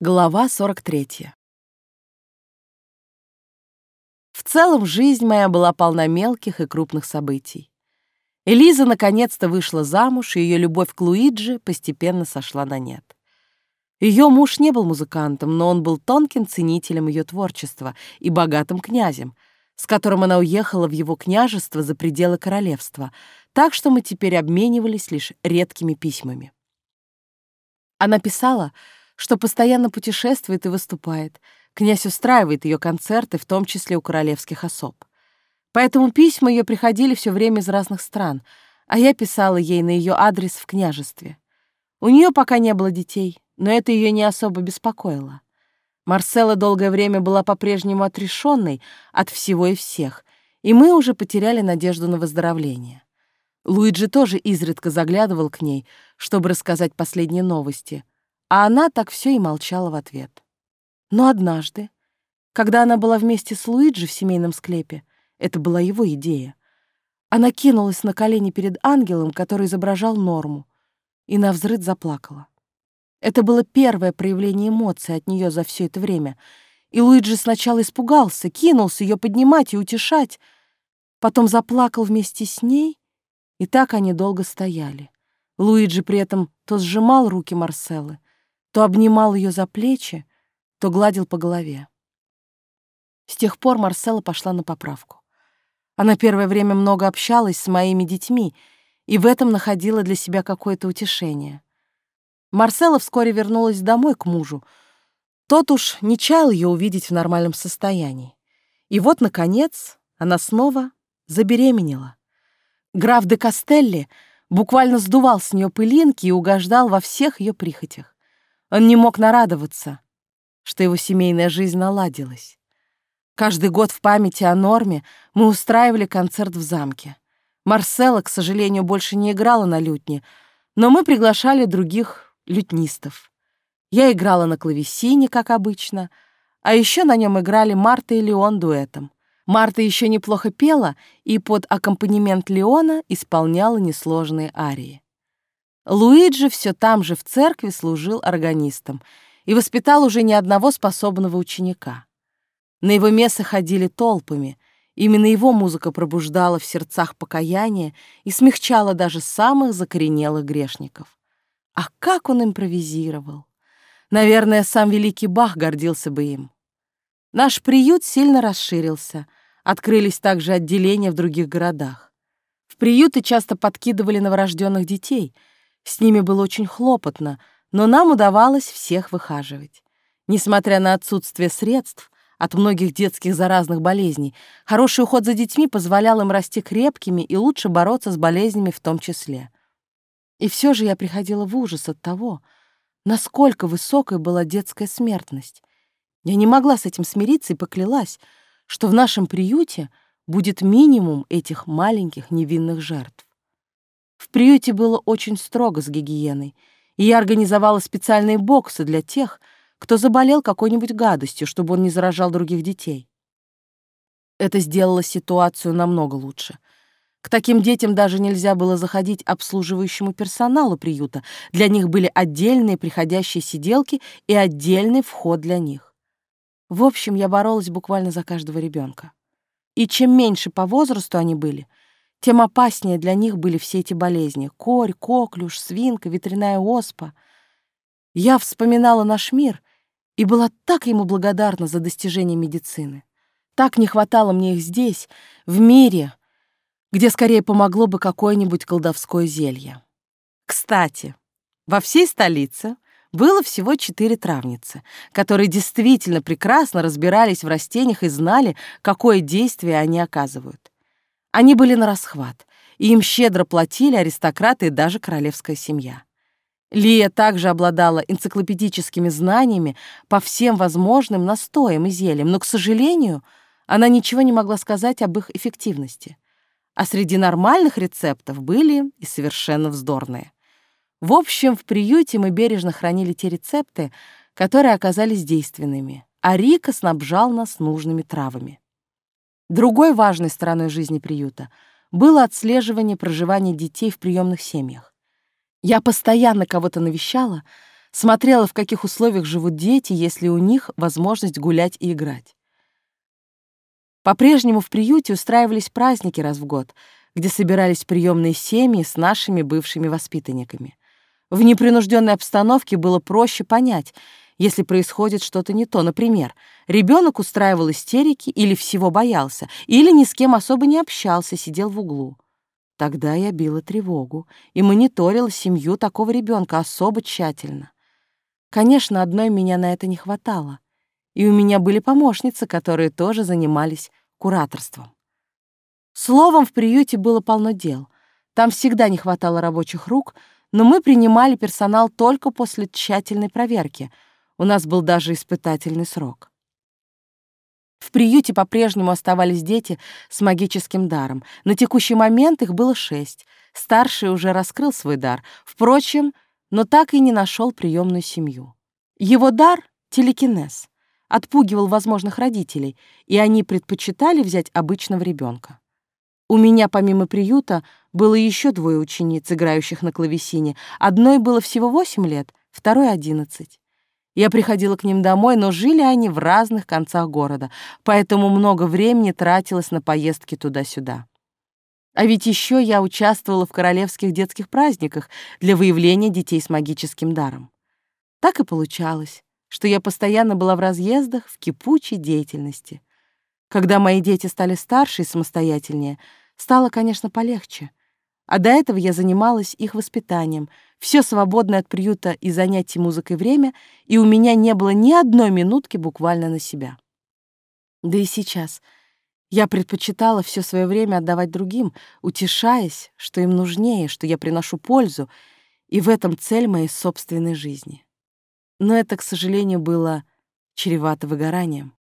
Глава 43. В целом, жизнь моя была полна мелких и крупных событий. Элиза наконец-то вышла замуж, и ее любовь к Луиджи постепенно сошла на нет. Ее муж не был музыкантом, но он был тонким ценителем ее творчества и богатым князем, с которым она уехала в его княжество за пределы королевства, так что мы теперь обменивались лишь редкими письмами. Она писала, что постоянно путешествует и выступает. Князь устраивает ее концерты, в том числе у королевских особ. Поэтому письма ее приходили все время из разных стран, а я писала ей на ее адрес в княжестве. У нее пока не было детей, но это ее не особо беспокоило. Марсела долгое время была по-прежнему отрешенной от всего и всех, и мы уже потеряли надежду на выздоровление. Луиджи тоже изредка заглядывал к ней, чтобы рассказать последние новости — а она так все и молчала в ответ. Но однажды, когда она была вместе с Луиджи в семейном склепе, это была его идея, она кинулась на колени перед ангелом, который изображал норму, и навзрыд заплакала. Это было первое проявление эмоций от нее за все это время, и Луиджи сначала испугался, кинулся ее поднимать и утешать, потом заплакал вместе с ней, и так они долго стояли. Луиджи при этом то сжимал руки Марселы, то обнимал ее за плечи, то гладил по голове. С тех пор Марсела пошла на поправку. Она первое время много общалась с моими детьми и в этом находила для себя какое-то утешение. Марсела вскоре вернулась домой к мужу. Тот уж не чаял ее увидеть в нормальном состоянии. И вот, наконец, она снова забеременела. Граф де Кастелли буквально сдувал с нее пылинки и угождал во всех ее прихотях. Он не мог нарадоваться, что его семейная жизнь наладилась. Каждый год в памяти о Норме мы устраивали концерт в замке. Марсела, к сожалению, больше не играла на лютне, но мы приглашали других лютнистов. Я играла на клавесине, как обычно, а еще на нем играли Марта и Леон дуэтом. Марта еще неплохо пела и под аккомпанемент Леона исполняла несложные арии. Луиджи все там же в церкви служил органистом и воспитал уже ни одного способного ученика. На его место ходили толпами. Именно его музыка пробуждала в сердцах покаяние и смягчала даже самых закоренелых грешников. А как он импровизировал! Наверное, сам великий Бах гордился бы им. Наш приют сильно расширился, открылись также отделения в других городах. В приюты часто подкидывали новорожденных детей — с ними было очень хлопотно, но нам удавалось всех выхаживать. Несмотря на отсутствие средств от многих детских заразных болезней, хороший уход за детьми позволял им расти крепкими и лучше бороться с болезнями в том числе. И все же я приходила в ужас от того, насколько высокой была детская смертность. Я не могла с этим смириться и поклялась, что в нашем приюте будет минимум этих маленьких невинных жертв. В приюте было очень строго с гигиеной, и я организовала специальные боксы для тех, кто заболел какой-нибудь гадостью, чтобы он не заражал других детей. Это сделало ситуацию намного лучше. К таким детям даже нельзя было заходить обслуживающему персоналу приюта. Для них были отдельные приходящие сиделки и отдельный вход для них. В общем, я боролась буквально за каждого ребенка. И чем меньше по возрасту они были — тем опаснее для них были все эти болезни — корь, коклюш, свинка, ветряная оспа. Я вспоминала наш мир и была так ему благодарна за достижения медицины. Так не хватало мне их здесь, в мире, где скорее помогло бы какое-нибудь колдовское зелье. Кстати, во всей столице было всего четыре травницы, которые действительно прекрасно разбирались в растениях и знали, какое действие они оказывают. Они были на расхват, и им щедро платили аристократы и даже королевская семья. Лия также обладала энциклопедическими знаниями по всем возможным настоям и зельям, но, к сожалению, она ничего не могла сказать об их эффективности. А среди нормальных рецептов были и совершенно вздорные. В общем, в приюте мы бережно хранили те рецепты, которые оказались действенными, а Рика снабжал нас нужными травами. Другой важной стороной жизни приюта было отслеживание проживания детей в приемных семьях. Я постоянно кого-то навещала, смотрела, в каких условиях живут дети, если у них возможность гулять и играть. По-прежнему в приюте устраивались праздники раз в год, где собирались приемные семьи с нашими бывшими воспитанниками. В непринужденной обстановке было проще понять, если происходит что-то не то. Например, ребенок устраивал истерики или всего боялся, или ни с кем особо не общался, сидел в углу. Тогда я била тревогу и мониторила семью такого ребенка особо тщательно. Конечно, одной меня на это не хватало. И у меня были помощницы, которые тоже занимались кураторством. Словом, в приюте было полно дел. Там всегда не хватало рабочих рук, но мы принимали персонал только после тщательной проверки. У нас был даже испытательный срок. В приюте по-прежнему оставались дети с магическим даром. На текущий момент их было шесть. Старший уже раскрыл свой дар, впрочем, но так и не нашел приемную семью. Его дар — телекинез. Отпугивал возможных родителей, и они предпочитали взять обычного ребенка. У меня, помимо приюта, было еще двое учениц, играющих на клавесине. Одной было всего восемь лет, второй — одиннадцать. Я приходила к ним домой, но жили они в разных концах города, поэтому много времени тратилось на поездки туда-сюда. А ведь еще я участвовала в королевских детских праздниках для выявления детей с магическим даром. Так и получалось, что я постоянно была в разъездах, в кипучей деятельности. Когда мои дети стали старше и самостоятельнее, стало, конечно, полегче. А до этого я занималась их воспитанием, все свободное от приюта и занятий музыкой время, и у меня не было ни одной минутки буквально на себя. Да и сейчас я предпочитала все свое время отдавать другим, утешаясь, что им нужнее, что я приношу пользу, и в этом цель моей собственной жизни. Но это, к сожалению, было чревато выгоранием.